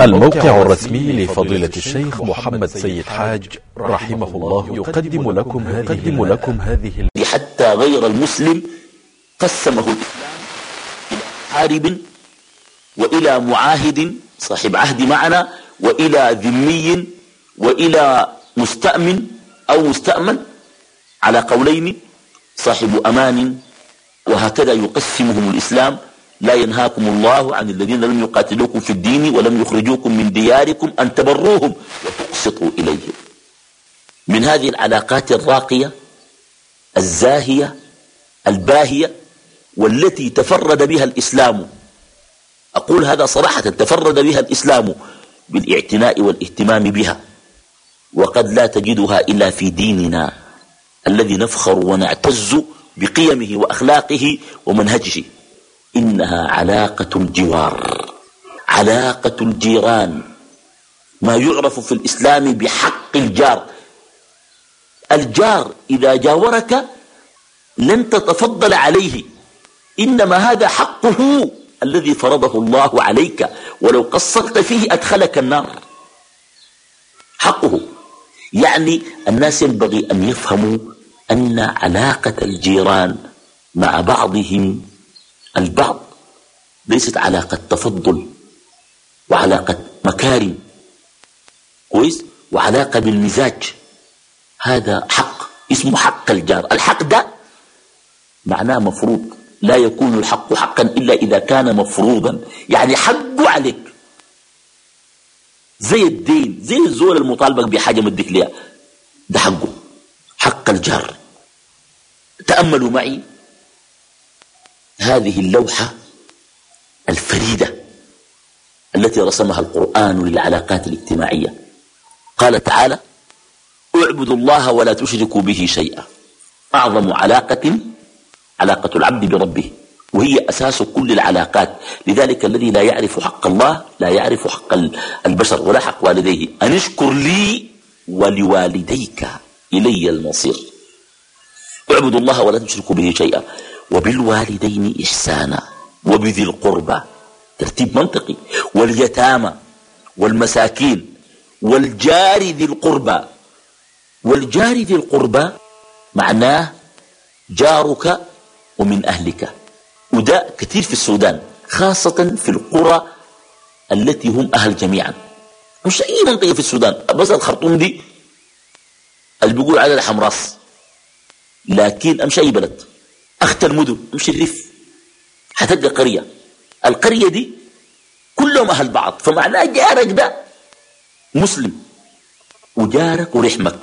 الموقع الرسمي لفضيلة الشيخ محمد سيد حاج رحمه الله يقدم لكم يقدم لكم هذه حتى غير المسلم قسمه الإسلام إلى حارب وإلى معاهد صاحب عهد معنا وإلى ذمي وإلى مستأمن أو مستأمن على قولين صاحب أمان وهكذا يقسمهم الإسلام. لا ينهاكم الله عن الذين لم يقاتلوكم في الدين ولم يخرجوكم من دياركم أن تبروهم وتقسطوا إليهم. من هذه العلاقات الراقية الزاهية الباهية والتي تفرد بها الإسلام. أقول هذا صراحة تفرد بها الإسلام بالإعتناء والاهتمام بها. وقد لا تجدها إلا في ديننا الذي نفخر ونعتز بقيمه وأخلاقه ومنهجه. إنها علاقة الجوار علاقة الجيران. ما يعرف في الإسلام بحق الجار. الجار إذا جاورك لن تتفضل عليه. إنما هذا حقه الذي فرضه الله عليك. ولو قصرت فيه أدخلك النار. حقه. يعني الناس ينبغي أن يفهموا أن علاقة الجيران مع بعضهم البعض ليست علاقة تفضل وعلاقة مكارم. كويس؟ وعلاقة بالمزاج. هذا حق اسمه حق الجار. الحق ده معناه مفروض. لا يكون الحق حقا إلا إذا كان مفروضا. يعني حقه عليك. زي الدين زي الزول المطالبك بحاجة مدك ليها. ده حقه. حق الجار. تأملوا معي. هذه اللوحة الفريدة التي رسمها القرآن للعلاقات الاجتماعية. قال تعالى اعبدوا الله ولا تشركوا به شيئا. أعظم علاقة علاقة العبد بربه وهي أساس كل العلاقات. لذلك الذي لا يعرف حق الله لا يعرف حق البشر ولا حق والديه. أن اشكر لي ولوالديك إلي المصير. اعبدوا الله ولا تشركوا به شيئا. وبالوالدين إحسانا وبذي القربى. ترتيب منطقي. واليتامى والمساكين والجار ذي القربى. والجار ذي القربى معناه جارك ومن أهلك. وده كثير في السودان خاصة في القرى التي هم أهل جميعا. مش أي منطقة في السودان. بس الخرطوم دي اللي بيقول عليها حمراس لكن أمشي أي بلد. أخت المدن مش الريف. حتلقى قرية. القرية دي كلهم أهل بعض. فمعناه جارك ده مسلم. وجارك ورحمك.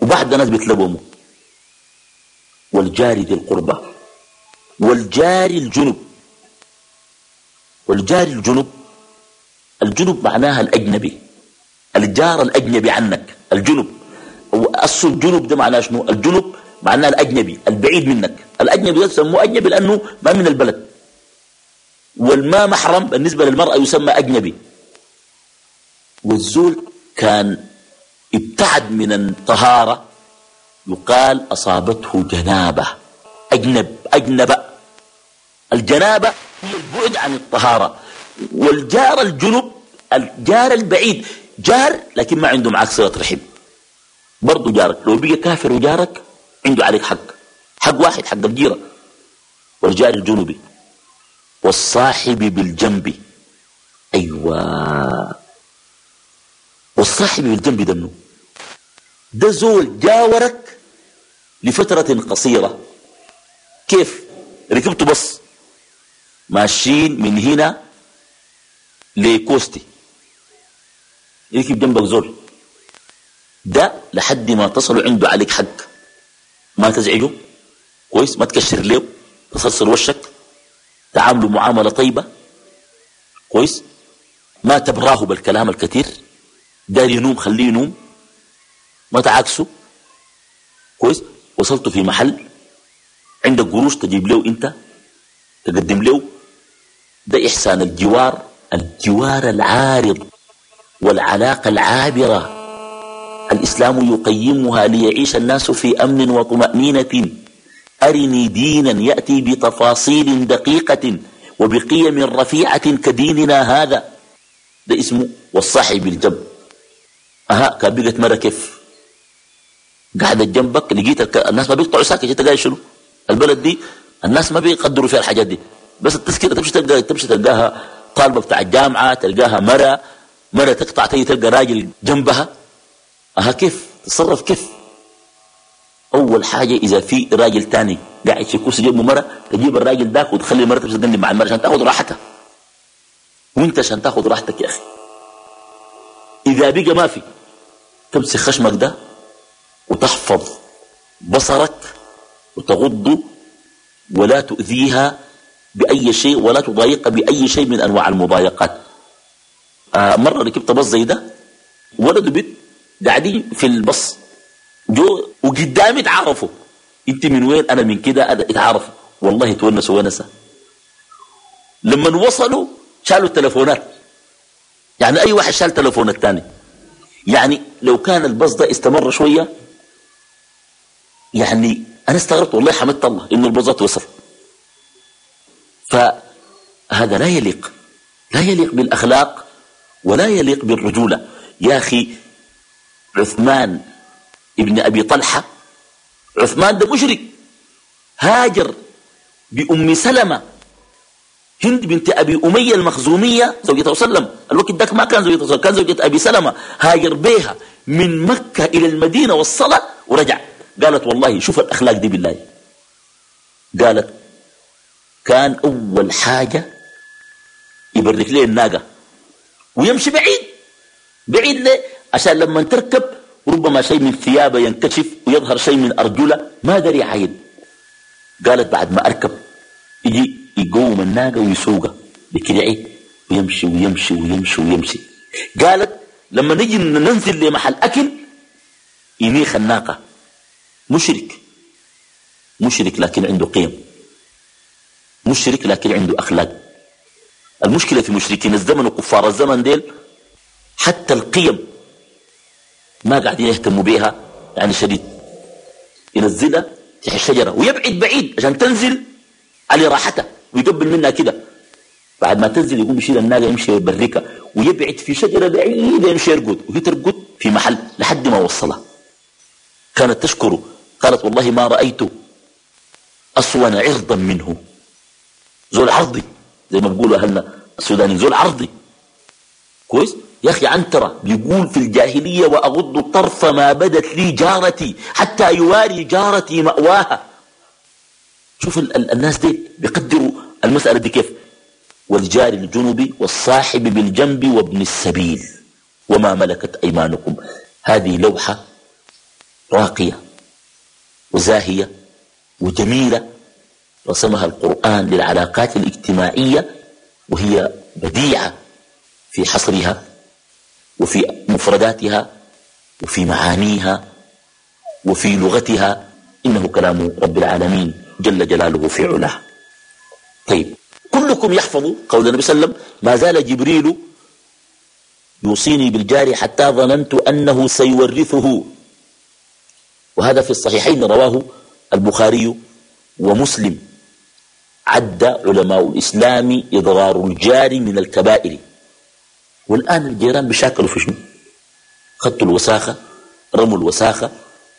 وبعد ناس بيتلبموا والجار ذي القربى والجار الجنب والجار الجنب الجنب معناها الأجنبي. الجار الأجنبي عنك. الجنب أصل الجنب ده معناه شنو؟ الجنب معناه الأجنبي البعيد منك. الأجنبي يسمى أجنبي لأنه ما من البلد. والما محرم بالنسبة للمرأة يسمى أجنبي. والزول كان ابتعد من الطهارة يقال أصابته جنابة. أجنب أجنب. الجنابة هي البعد عن الطهارة. والجار الجنب الجار البعيد. جار لكن ما عنده معك صلة رحم. برضو جارك لو بقى كافر وجارك عنده عليك حق. حق واحد حق الجيرة. والجار الجنوبي. والصاحب بالجنب. أيوة. والصاحب بالجنب ده ده زول جاورك لفترة قصيرة. كيف؟ ركبته بس. ماشيين من هنا لكوستي. يركب جنبك زول. ده لحد ما تصلوا عنده عليك حق. ما تزعجه؟ كويس؟ ما تكشر له تصلصل وشك؟ تعاملوا معاملة طيبة؟ كويس؟ ما تبراه بالكلام الكثير؟ دار ينوم خليه ينوم؟ ما تعاكسه؟ كويس؟ وصلت في محل؟ عندك قروش تجيب له انت؟ تقدم له؟ ده إحسان الجوار الجوار العارض والعلاقة العابرة. الإسلام يقيمها ليعيش الناس في أمن وطمأنينة. أرني دينا يأتي بتفاصيل دقيقة وبقيم رفيعة كديننا هذا. ده اسمه والصاحب بالجنب. أها كان بقت مرة كيف؟ قاعدة جنبك لقيت الناس ما بيقطعوا ساكت انت قاعد شنو؟ البلد دي الناس ما بيقدروا فيها الحاجات دي. بس التذكرة تمشي تلقى تمشي تلقاها طالبة بتاع الجامعة تلقاها مرة مرة تقطع تلقى راجل جنبها. أها كيف؟ تتصرف كيف؟ أول حاجة إذا في راجل تاني قاعد في كرسي جنبه مرة تجيب الراجل ذاك وتخلي المرة تقلب مع المرة عشان تاخذ راحتها. وأنت عشان تاخذ راحتك يا أخي. إذا بقى ما في تمسك خشمك ده وتحفظ بصرك وتغض ولا تؤذيها بأي شيء ولا تضايقها بأي شيء من أنواع المضايقات. آه مرة ركبت بص زي ده ولد وبنت قاعدين في البص. جو وقدامي تعرفوا انت من وين؟ أنا من كده اتعرفوا. والله تونسوا ونسه لما وصلوا شالوا التلفونات. يعني أي واحد شال تلفون الثاني يعني لو كان البص ده استمر شوية يعني أنا استغربت والله حمدت الله إنه البص ده وصل. فهذا لا يليق لا يليق بالأخلاق ولا يليق بالرجولة. يا أخي عثمان ابن أبي طلحة عثمان ده مشرك هاجر بأم سلمة هند بنت أبي أمية المخزومية زوجة وسلم الوقت ذاك ما كان زوجة وسلم كان زوجة أبي سلمة هاجر بها من مكة إلى المدينة والصلاة ورجع. قالت والله شوف الأخلاق دي بالله. قالت كان أول حاجة يبرك لي الناقة ويمشي بعيد. بعيد ليه؟ عشان لما تركب ربما شيء من ثيابه ينكشف ويظهر شيء من أرجله ما دري عين قالت بعد ما أركب يجي يقوم الناقة ويسوقها. بكرعي ويمشي ويمشي ويمشي ويمشي. قالت لما نجي ننزل لمحل أكل ينيخ الناقة. مشرك. مشرك لكن عنده قيم. مشرك لكن عنده أخلاق. المشكلة في مشركين الزمن وكفار الزمن ديل حتى القيم ما قاعدين يهتموا بها يعني شديد. ينزلها تحت الشجرة ويبعد بعيد عشان تنزل على راحتها ويقبل منها كده. بعد ما تنزل يقوم يشيل الناقة يمشي يبركها ويبعد في شجرة بعيدة يمشي يرقد وهي ترقد في محل لحد ما وصلها. كانت تشكره قالت والله ما رأيت أصون عرضا منه. زول عرضي زي ما بيقولوا أهلنا السودانيين زول عرضي كويس؟ يا أخي عنترة بيقول في الجاهلية وأغض الطرف ما بدت لي جارتي حتى يواري جارتي مأواها. شوف الناس دي بيقدروا المسألة دي كيف؟ والجار الجنب والصاحب بالجنب وابن السبيل. وما ملكت أيمانكم. هذه لوحة راقية وزاهية وجميلة رسمها القرآن للعلاقات الاجتماعية وهي بديعة في حصرها. وفي مفرداتها وفي معانيها وفي لغتها إنه كلام رب العالمين جل جلاله في علاه طيب كلكم يحفظ قول النبي صلى الله عليه وسلم ما زال جبريل يوصيني بالجار حتى ظننت أنه سيورثه. وهذا في الصحيحين رواه البخاري ومسلم. عد علماء الإسلام إضرار الجار من الكبائر. والآن الجيران بيشاكلوا في شنو؟ خدتوا الوساخة رموا الوساخة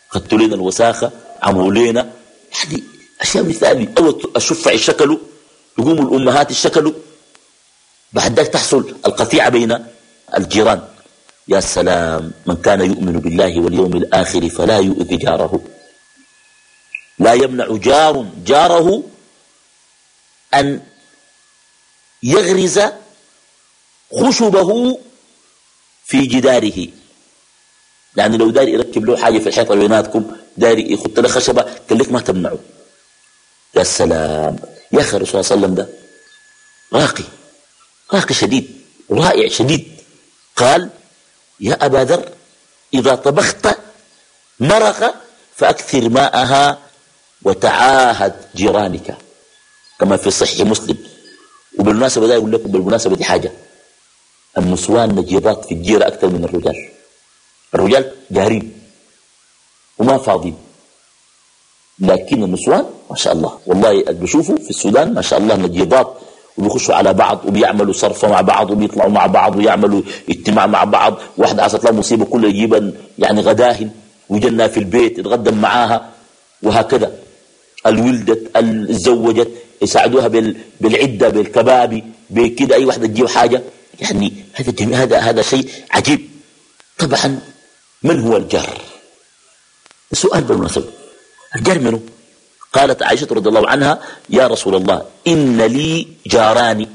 خدتوا لنا الوساخة عملوا لنا. يعني أشياء مثالي أول الشفع الشكل يقوموا الأمهات الشكل بعد ذلك تحصل القطيعة بين الجيران. يا سلام من كان يؤمن بالله واليوم الآخر فلا يؤذي جاره. لا يمنع جار جاره أن يغرز خشبه في جداره. يعني لو داري يركب له حاجة في الحيطة بيناتكم داري يخط له خشبة قال لك ما تمنعه. يا سلام. يا أخي الرسول صلى الله عليه وسلم ده راقي راقي شديد رائع شديد. قال يا أبا ذر إذا طبخت مرقة فأكثر ماءها وتعاهد جيرانك. كما في صحيح مسلم. وبالمناسبة ده يقول لكم بالمناسبة دي حاجة. النسوان نجيبات في الجيرة أكثر من الرجال. الرجال جارين وما فاضين لكن النسوان ما شاء الله. والله بشوفه في السودان ما شاء الله نجيبات وبيخشوا على بعض وبيعملوا صرفة مع بعض وبيطلعوا مع بعض ويعملوا اجتماع مع بعض. واحدة حصلت لها مصيبة كلها يجيبا يعني غداهن ويجنها في البيت يتغدم معاها وهكذا. الولدت الزوجت يساعدوها بالعدة بالكبابي بكده أي واحدة تجيب حاجة. يعني هذا هذا هذا شيء عجيب. طبعا من هو الجار؟ سؤال بالمناسبة الجار منه قالت عائشة رضي الله عنها يا رسول الله إن لي جاران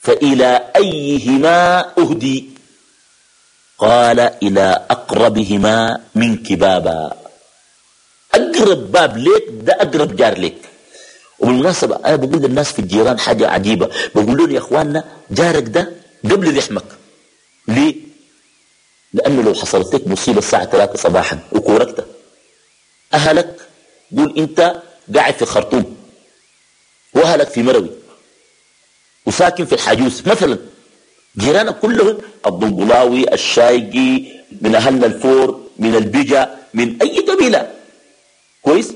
فإلى أيهما أهدي؟ قال إلى أقربهما منك بابا أقرب باب ليك ده أقرب جار ليك. وبالمناسبة أنا بقول للناس في الجيران حاجة عجيبة. بقول لهم يا أخواننا جارك ده قبل لحمك ليه؟ لأنه لو حصلت لك مصيبة الساعة 3 صباحا وكوركت أهلك قول أنت قاعد في خرطوم وأهلك في مروي وساكن في الحاجوس مثلا جيرانك كلهم الضنبلاوي الشايقي من أهلنا الفور من البجا من أي قبيلة. كويس؟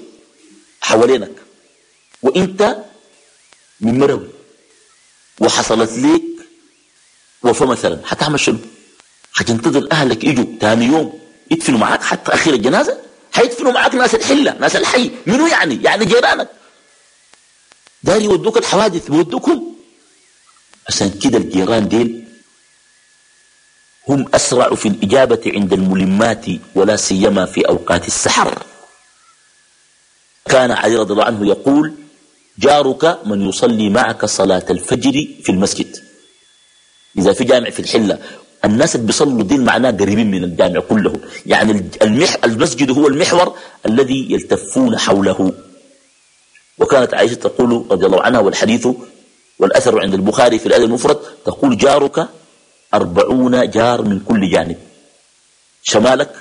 حوالينك. وانت من مروي وحصلت ليك وفاة مثلا. حتعمل شنو؟ حتنتظر أهلك يجوا ثاني يوم يدفنوا معاك حتى أخير الجنازة؟ حيدفنوا معاك ناس الحلة ناس الحي. منو يعني؟ يعني جيرانك. داري يودوك الحوادث بيودوكم عشان كده الجيران ديل هم أسرع في الإجابة عند الملمات ولا سيما في أوقات السحر. كان علي رضي الله عنه يقول جارك من يصلي معك صلاة الفجر في المسجد. إذا في جامع في الحلة الناس اللي بيصلوا دين معناه قريبين من الجامع كله. يعني المح المسجد هو المحور الذي يلتفون حوله. وكانت عائشة تقول رضي الله عنها والحديث والأثر عند البخاري في الأدب المفرد تقول جارك أربعون جار من كل جانب. شمالك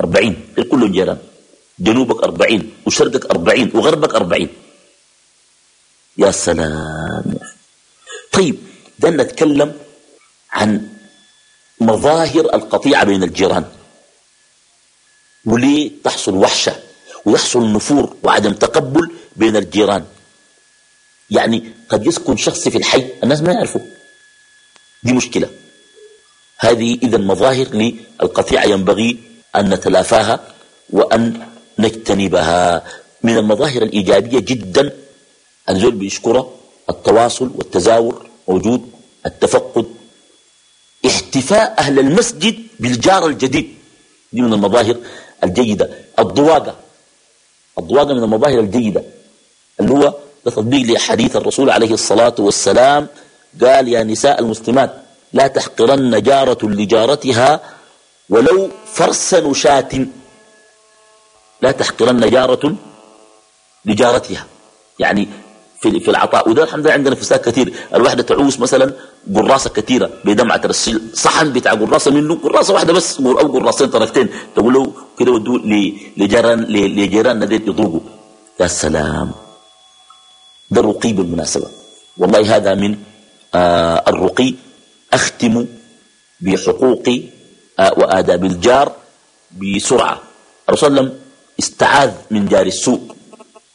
أربعين الكل جيران. جنوبك أربعين وشرقك أربعين وغربك أربعين. يا سلام. طيب ده نتكلم عن مظاهر القطيعة بين الجيران وليه تحصل وحشة ويحصل نفور وعدم تقبل بين الجيران؟ يعني قد يسكن شخص في الحي الناس ما يعرفوا دي مشكلة. هذه إذا مظاهر للقطيعة ينبغي أن نتلافاها وأن نجتنبها. من المظاهر الإيجابية جدا الزول بيشكره التواصل والتزاور موجود التفقد احتفاء أهل المسجد بالجار الجديد. دي من المظاهر الجيدة. الضواقة. الضواقة من المظاهر الجيدة. اللي هو تطبيق لحديث الرسول عليه الصلاة والسلام قال يا نساء المسلمات لا تحقرن جارة لجارتها ولو فرس نشاة. لا تحقرن جارة لجارتها. يعني في في العطاء. وده الحمد لله عندنا فساد كثير الواحدة تعوس مثلا قراصه كثيره بدمعه ترسل صحن بتاع قراصه منه قراصه واحدة بس أو قراصين طرفتين. تقول له كده ودوا لجيران لجيراننا ديت يضوقوا يا سلام. ده الرقي بالمناسبة. والله هذا من آه الرقي. أختم بحقوق آه وآداب الجار بسرعة. الرسول صلى الله عليه وسلم استعاذ من جار السوء.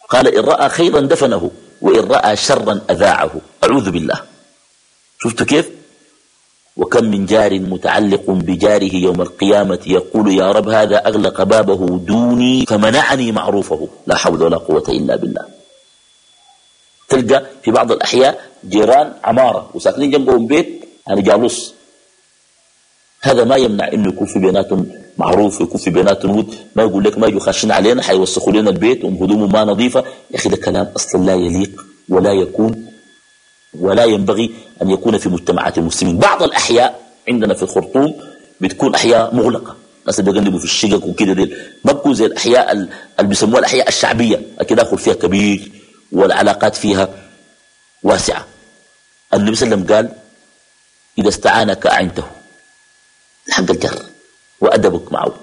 قال إن رأى خيرا دفنه. وإن رأى شرا أذاعه. أعوذ بالله. شفت كيف؟ وكم من جار متعلق بجاره يوم القيامة يقول يا رب هذا أغلق بابه دوني فمنعني معروفه. لا حول ولا قوة إلا بالله. تلقى في بعض الأحياء جيران عمارة وساكنين جنبهم بيت يعني جالوس. هذا ما يمنع إنه يكون في بيناتهم معروف يكون في بيناتهم ود ما يقول لك ما يجوا خاشين علينا حيوسخوا لنا البيت وهدومهم ما نظيفة. يا أخي ده كلام أصلا لا يليق ولا يكون ولا ينبغي أن يكون في مجتمعات المسلمين. بعض الأحياء عندنا في الخرطوم بتكون أحياء مغلقة. ناس بيقلبوا في الشقق وكده دي ما بتكون زي الأحياء اللي بيسموها الأحياء الشعبية. أكيد داخل فيها كبير والعلاقات فيها واسعة. النبي صلى الله عليه وسلم قال إذا استعانك أعنته. حق الجر وأدبك معه.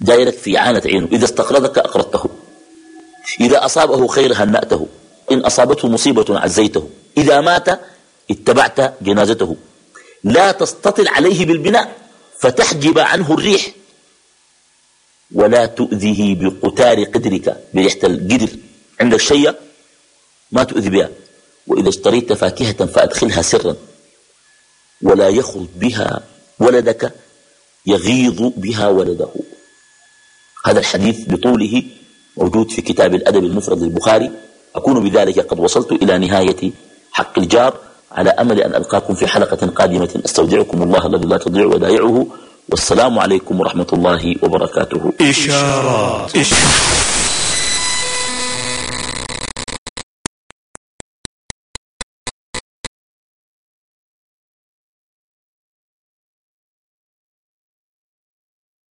دايرك في عانة عينه. إذا استقرضك أقرضته إذا أصابه خير هنأته. إن أصابته مصيبة عزيته. إذا مات اتبعت جنازته. لا تستطل عليه بالبناء فتحجب عنه الريح. ولا تؤذيه بقتار قدرك بريحة القدر عندك شيء ما تؤذي بها. وإذا اشتريت فاكهة فأدخلها سرا. ولا يخرج بها ولدك يغيظ بها ولده. هذا الحديث بطوله موجود في كتاب الأدب المفرد للبخاري. أكون بذلك قد وصلت إلى نهاية حق الجار. على أمل أن ألقاكم في حلقة قادمة. أستودعكم الله الذي لا تضيع ودائعه. والسلام عليكم ورحمة الله وبركاته. إشارات, إشارات.